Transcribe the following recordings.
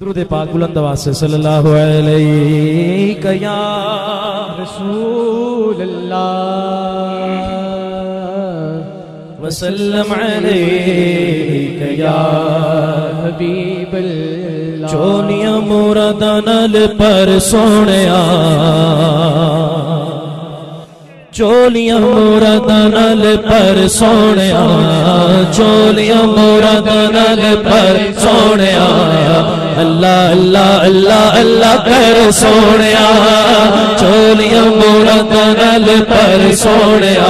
درود پاک بلند آواز سے صلی اللہ علیہ یا رسول اللہ وسلم علیہ یا حبیب اللہ چونیا مراد نل پر سونیا چولیاں مراد نل پر سونیا چولیاں مراد نل پر سونیا اللہ اللہ اللہ اللہ کر سونیا چولیاں مراد نل پر سونیا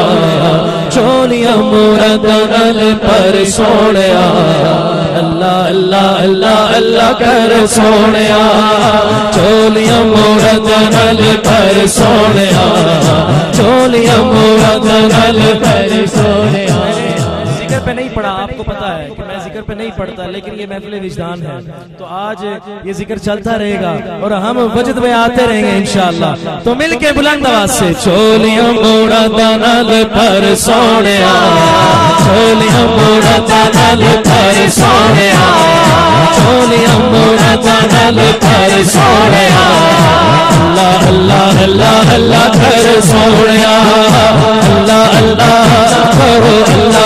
چولیاں مراد نل پر سونیا اللہ اللہ اللہ اللہ کر سونیا چولیاں مراد نل پر سونیا ہم رکھ گل پہ نہیں پڑھا آپ کو پتا ہے کہ میں ذکر پہ نہیں پڑھتا لیکن یہ محفل وجدان ہے تو آج یہ ذکر چلتا رہے گا اور ہم وجد میں آتے رہیں گے انشاءاللہ تو مل کے بلند آواز سے چولیاں موڑا دانل پر سونیا چولیاں موڑا دانل پر سونیا چولیاں موڑا دانل پر سونیا اللہ اللہ اللہ اللہ کر سونیا اللہ اللہ کرو اللہ اللہ اللہ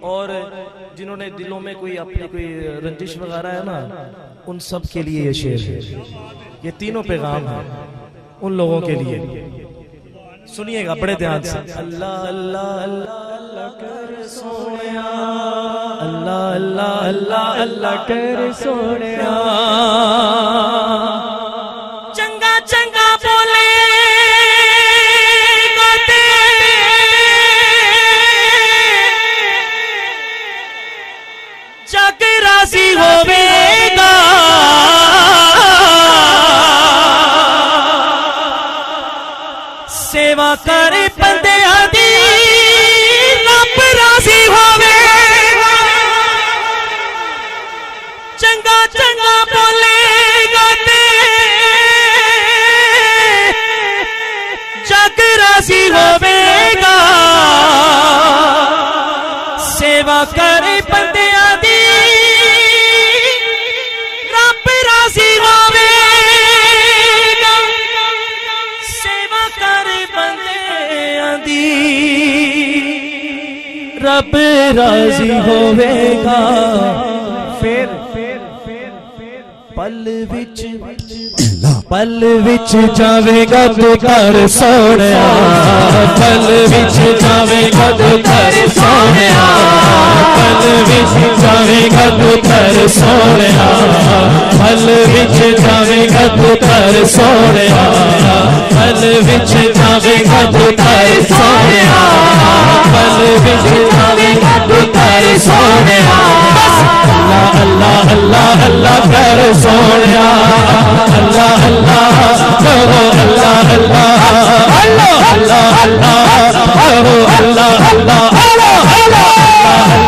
اور جنہوں نے دلوں میں کوئی اپنی کوئی رنجش وغیرہ ہے نا، ان سب کے لیے یہ شعر ہے۔ یہ تینوں پیغام ہیں ان لوگوں کے لیے۔ سنیے گا، بڑے دھیان سے۔ اللہ اللہ اللہ اللہ کر سونیا۔ اللہ اللہ اللہ اللہ کر سونیا۔ کر رب راضی ہوے گا۔ پھر پل وچ پل وچ جاوے گا تو گھر سونیا پل وچ جاوے گا تو گھر سونیا پل وچ جاوے گا تو گھر سونیا پل وچ جاوے گا تو گھر سونیا پل وچ جاوے گا تو گھر سونیا پل وچ سونے اللہ اللہ اللہ اللہ کر سونے اللہ اللہ کرو اللہ اللہ اللہ اللہ اللہ کرو اللہ اللہ اللہ اللہ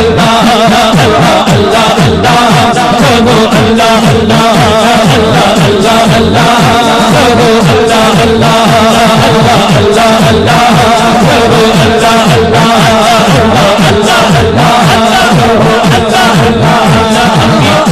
اللہ اللہ اللہ اللہ کرو اللہ اللہ اللہ اللہ کرو اللہ اللہ اللہ اللہ کرو اللہ اللہ اللہ اللہ اللہ اللہ اللہ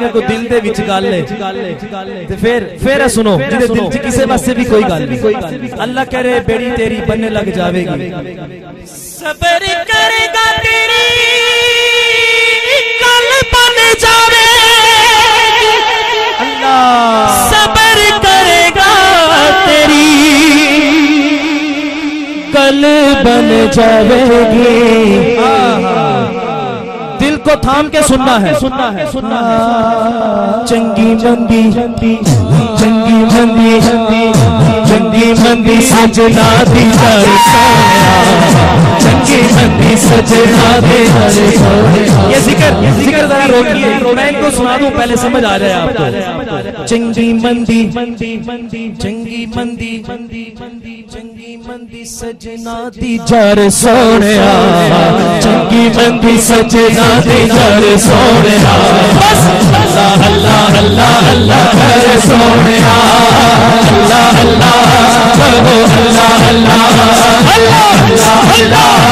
اگر کوئی دل دے وچ گل ہے تے پھر پھر سنو جے دل وچ کسے واسطے بھی کوئی گل نہیں۔ اللہ رہے بیڑی تیری بننے لگ جاوے گی۔ صبر کرے گا تیری گل بن جاوے۔ اللہ۔ صبر کرے گا تیری گل بن جاوے گی۔ ہاں کو تھام کے سننا ہے۔ چنگی مندی چنگی مندی چنگی مندی سجنا دی ہر چنگی مندی سجنا دی ہر یہ ذکر ذکر ذرا روکیے میں ان کو سنا دوں پہلے سمجھ آ جائے آپ کو۔ چنگی مندی چنگی مندی چنگی مندی چنگی مندی مندی سجنا دی جار سونے چنگی مندی سجنا دی جار سونے اللہ اللہ اللہ اللہ سونے اللہ اللہ اللہ اللہ اللہ اللہ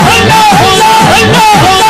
اللہ اللہ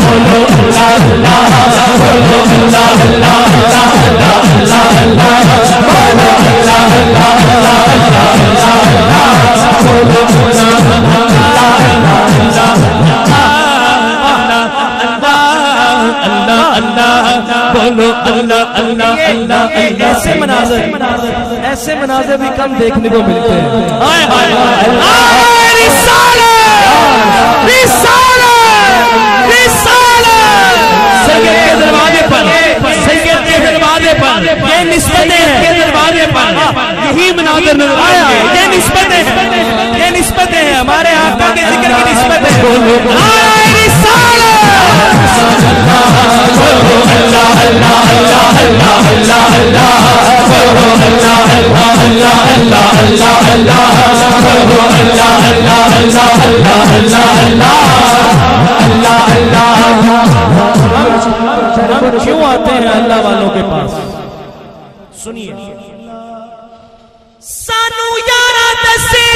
بولو اللہ اللہ بولو اللہ اللہ اللہ کم دیکھنے کو ملتے ہیں۔ دروازے پر سنگیت کے دروازے پر۔ یہ نسبت ہے دروازے پر۔ یہی مناظر نظر آیا یہ نسبت ہے یہ نسبت ہے ہمارے آقا کے ذکر کی نسبت ہے اللہ اللہ اللہ اللہ اللہ اللہ اللہ اللہ اللہ اللہ کیوں آتے ہیں اللہ والوں کے پاس سنیے سانو یار دسے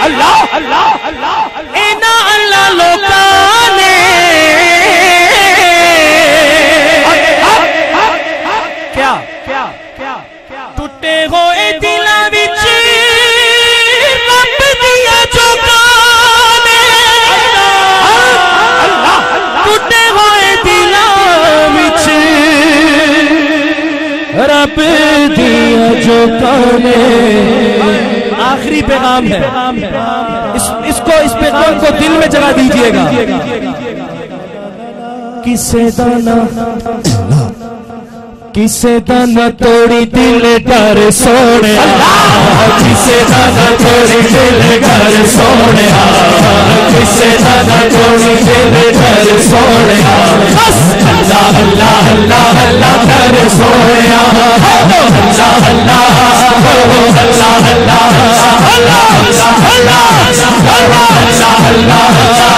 اللہ اللہ کرنے آخری پیغام ہے۔ اس کو اس پیغام کو دل میں جگہ دیجیے گا۔ کسے دانا کسے دانا توڑی دل گھر سونے کسے دن توڑی دل ڈر سونے کسے دن توڑی دل ڈر سونے اللہ اللہ اللہ اللہ سونے اللہ اللہ اللہ اللہ اللہ اللہ اللہ اللہ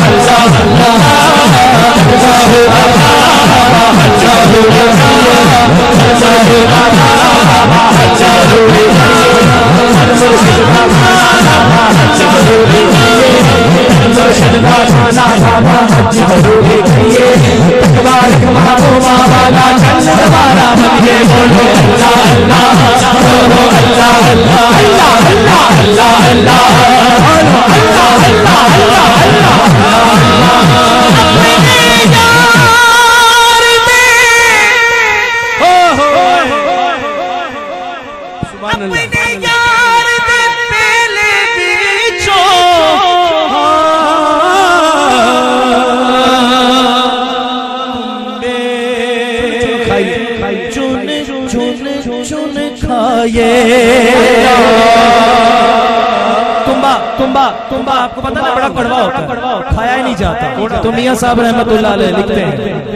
اللہ اللہ اللہ اللہ میاں صاحب رحمت اللہ علیہ لکھتے ہیں۔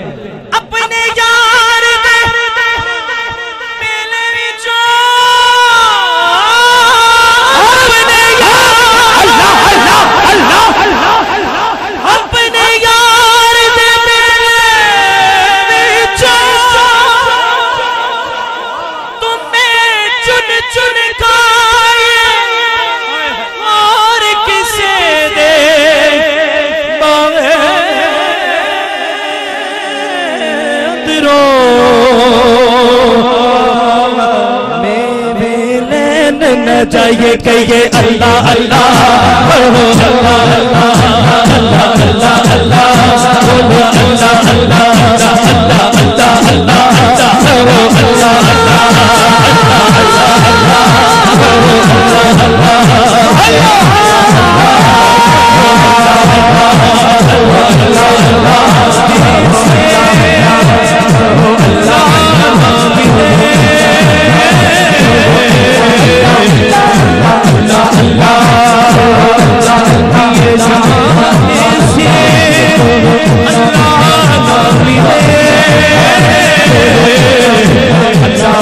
Yeah.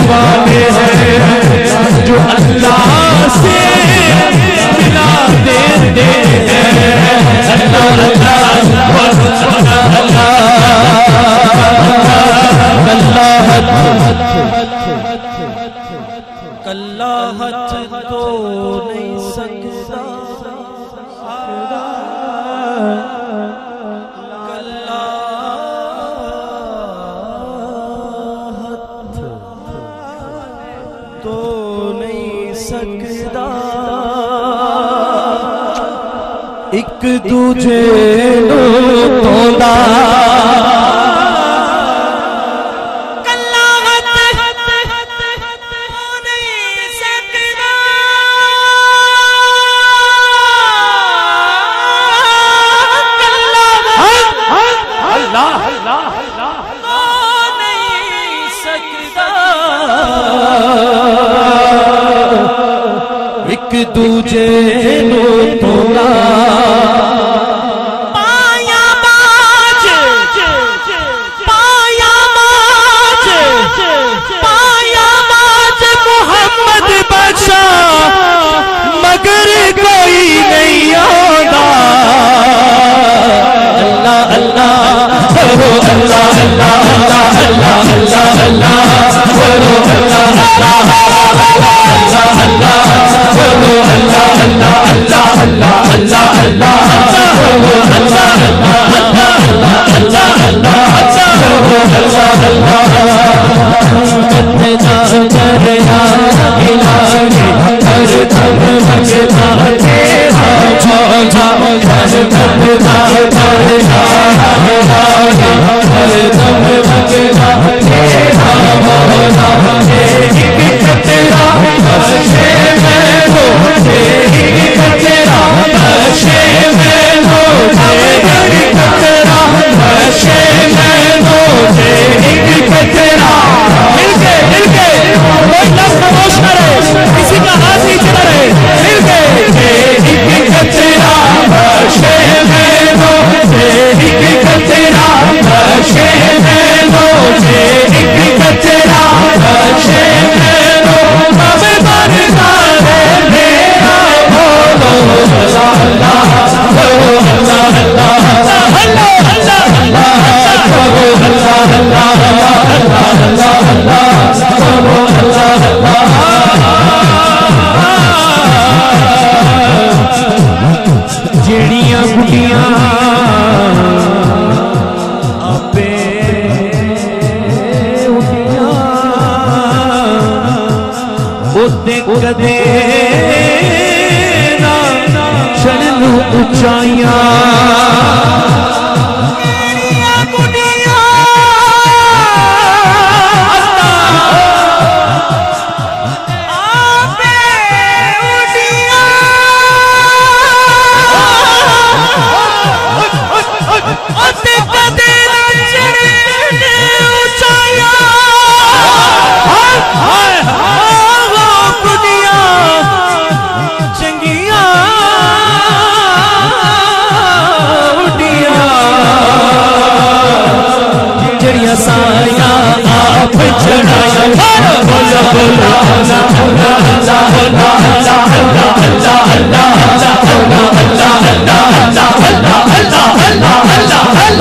والے ہیں جو اللہ سے ملا دیتے ہیں اللہ اللہ اللہ اللہ اللہ تجھے لوٹا دوجے نو موسیقی تیرا کدے نہ چڑھ اچائیاں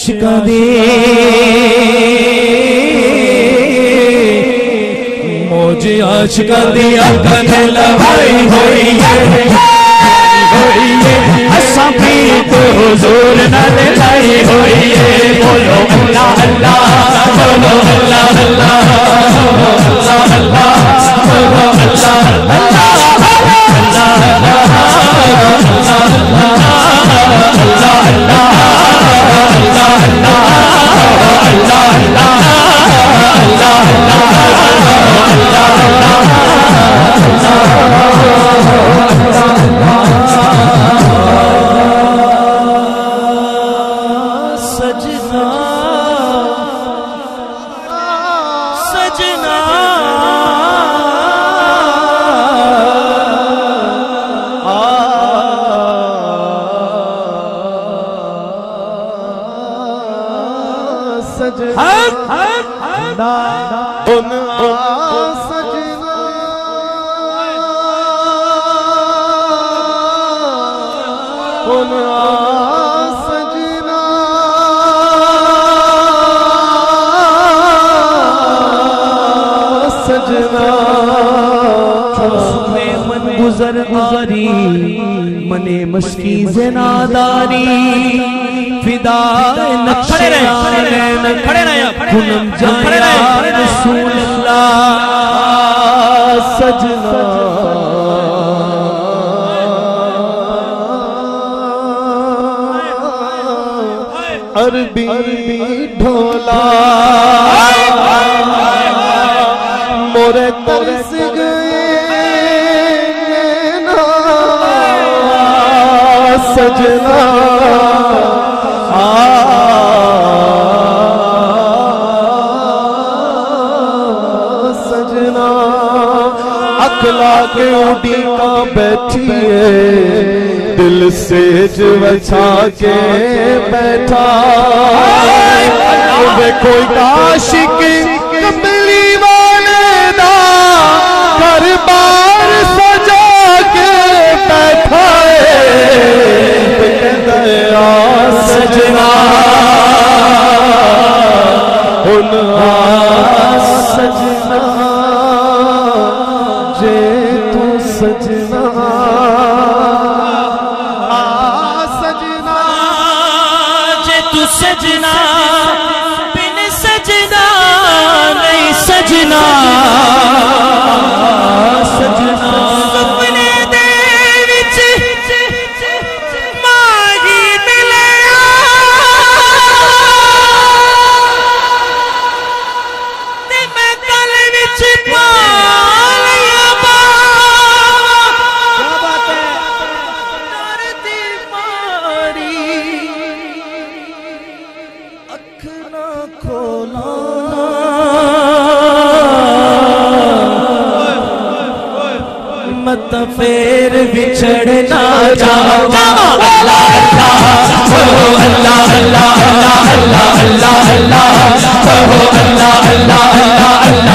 عاشق دے۔ موج عاشق دے اکن لہائی ہوئی ہے۔ ہوئی ہے اساں بھی تو حضور نال لائی ہوئی ہے۔ بولو اللہ اللہ، بولو اللہ۔ سجنا سجنا سجنا سجنا من گزر آری منے مشکی زناداری۔ فدا رہے، کھڑے رہے۔ کھڑے جایا۔ رسول اللہ سجنا۔ عربی ڈھولا۔ مورے ترس گئے نا سجنا۔ کے اڈی بیٹھیے دل سے بچا اچھا کے بیٹھا وہ کوئی کاشک کملی والے دا گھر بار مت پھر بچھڑنا چاہو اللہ اللہ کہو اللہ اللہ اللہ اللہ اللہ اللہ اللہ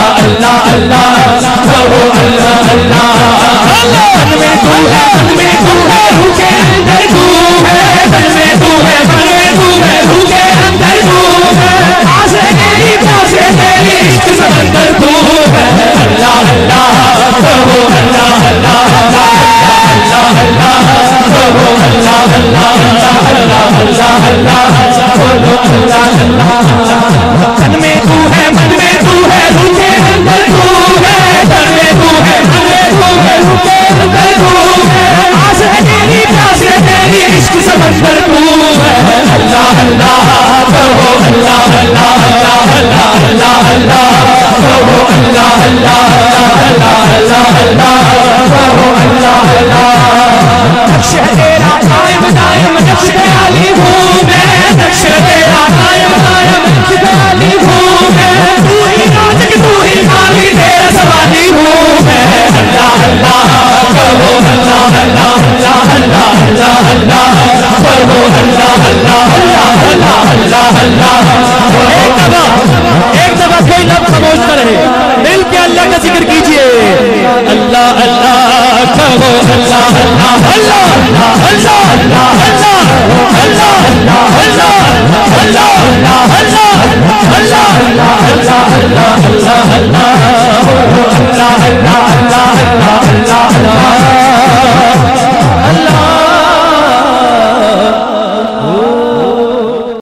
اللہ اللہ اللہ اللہ اللہ میں تو ہے میں تو ہے روح اندر تو ہے تن میں تو ہے تن میں تو ہے روح اندر تو ہے آسے تیری پاسے تیری عشق سمندر تو ہے اللہ اللہ اللہ تن میں تو ہے من میں تو ہے روح اندر تو ہے تن میں تو ہے من میں تو ہے روح اندر تو ہے آسے تیری پاسے تیری عشق سمندر تو ہے اللہ اللہ کہو اللہ اللہ اللہ اللہ اللہ کہو اللہ اللہ اللہ اللہ اللہ کہو اللہ اللہ نقش علی ہوں میں علی ہوں میں تو ہی تو ہی مالی تیرا سوالی ہوں میں اللہ اللہ اللہ اللہ اللہ اللہ اللہ اللہ اللہ اللہ اللہ اللہ اللہ اللہ ایک دفعہ ایک دفعہ کوئی لفظ خاموش نہ رہے مل کے اللہ کا ذکر کیجیے اللہ اللہ اللہ